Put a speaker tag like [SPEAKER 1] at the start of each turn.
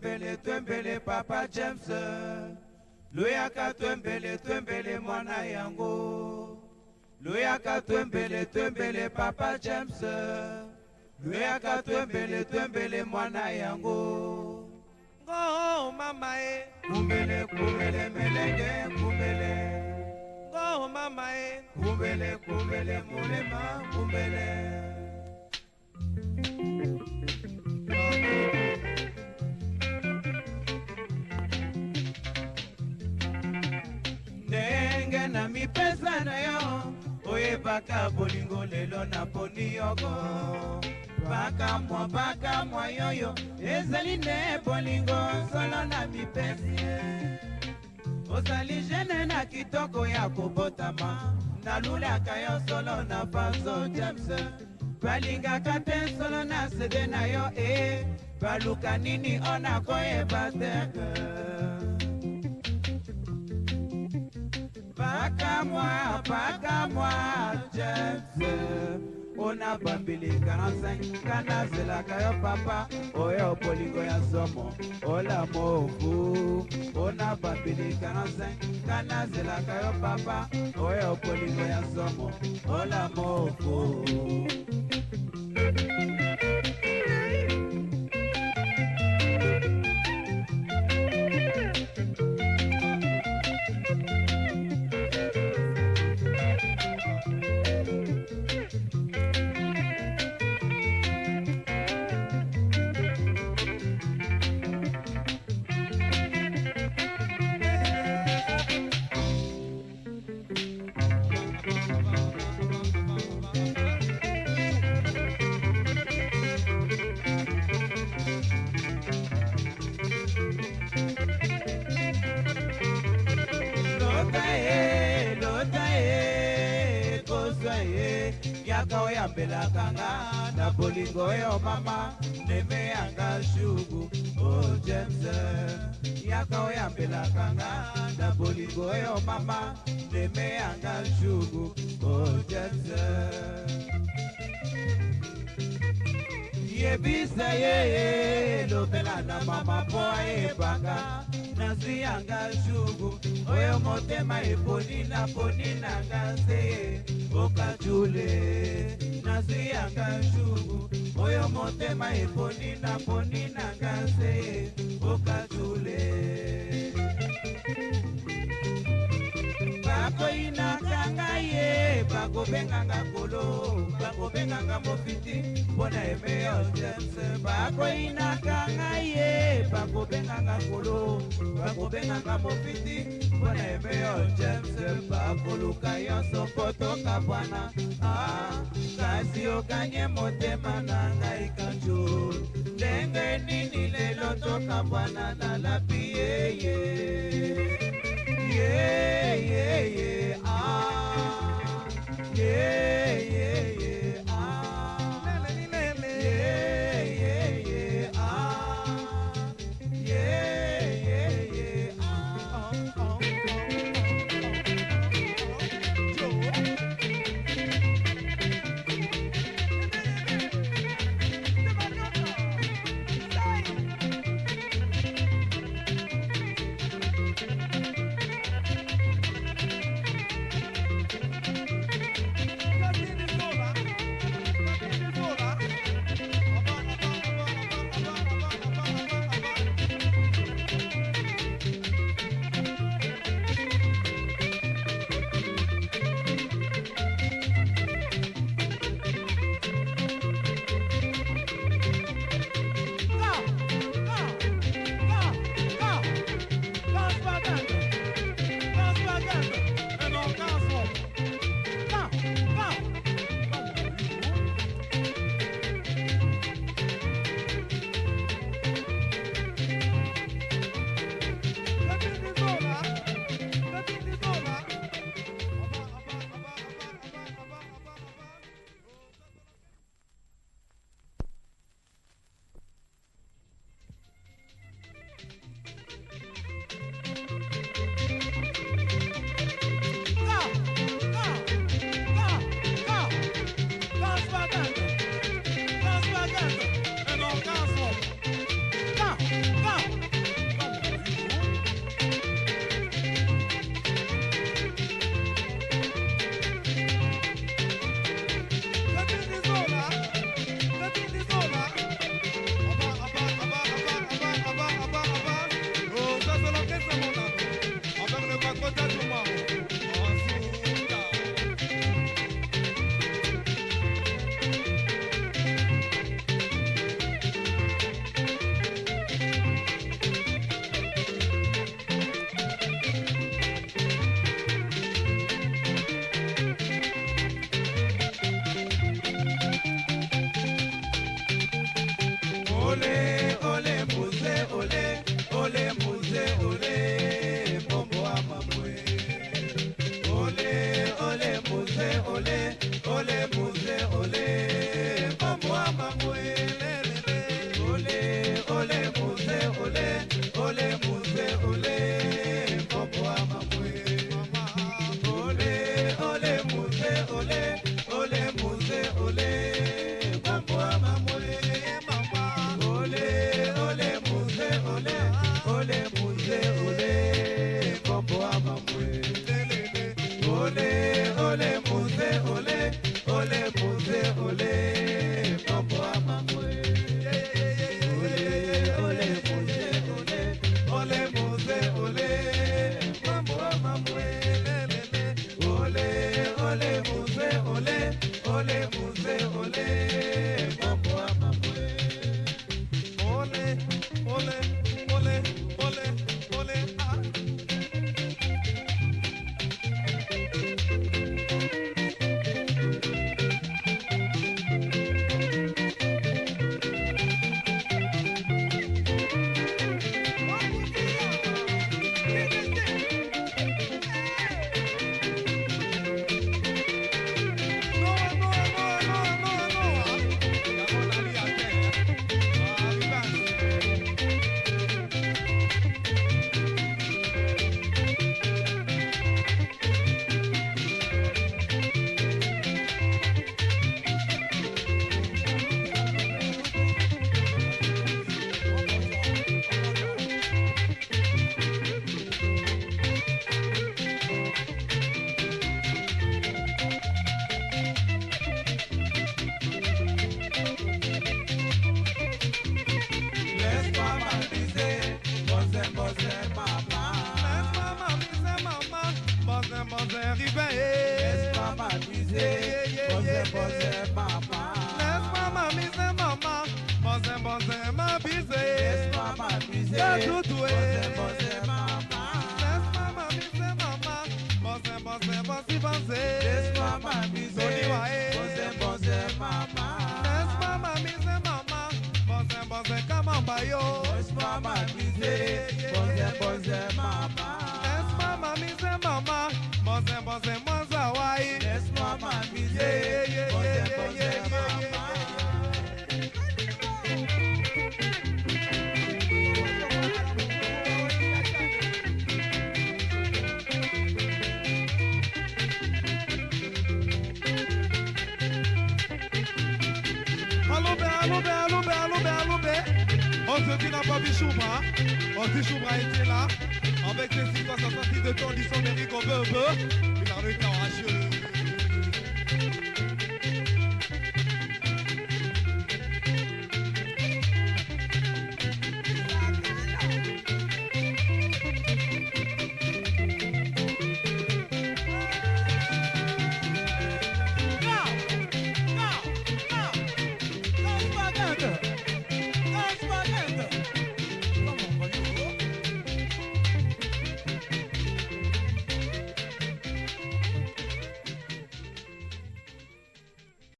[SPEAKER 1] twembele twembele papa james luyaka twembele twembele mwana yango luyaka twembele twembele papa james luyaka twembele twembele
[SPEAKER 2] mwana yango ngo mama ye kumbele kumbele melenge kumbele ngo mama ye
[SPEAKER 1] kumbele kumbele molema kumbele kaka bolingo lelo naponi yoko bakamwa bakamwa yoyo ezali nde bolingo solo na mipesi ozali jene na kitoko ya kobotama nalulaka yo solo na paso james balingaka te solo na sede na yo e eh. baluka nini o nakoyeba teke moi, pas qu'à moi, James. On a bambili 45 kana zelaka yo papa oyo bolingo ya somo ola movu ona bambili 45 kana zelaka yo papa oyo bolingo ya somo ola movu kaka oyambelakanga na bolingo oyo mama ndeme yanga sugu o oh, james yaka oyambelakanga na bolingo oyo mama ndeme yanga sugu o oh, james yebisa ye lobela na mama mpo ayebanga motri yanga zugu oyo motema eponi na poni nanga nse okatule nazwi yanga zugu oyo motema eponi na poni nanga nse okatule bakobenganga kolo bakobenganga mofiti mpona emeyo james bakoyinaka ngai ye bakobenganga kolo bakobenganga mofiti mpona emeyo james bakoluka nyonso kotoka bwana ah, kasi okanye motema na ngai kanjo ndenge nini lelo toka bwana nalapi yeye yeyeye yeah, yeah.
[SPEAKER 2] papa yo. Bonze mama mise, bonze bonze mama. Yes mama mise mama, bonze bonze mama. On se dit n'a pas Choubra, On se dit Choubra était là. Avec les 666 de temps, mais dit qu'on veut un peu. Il a le temps à jouer.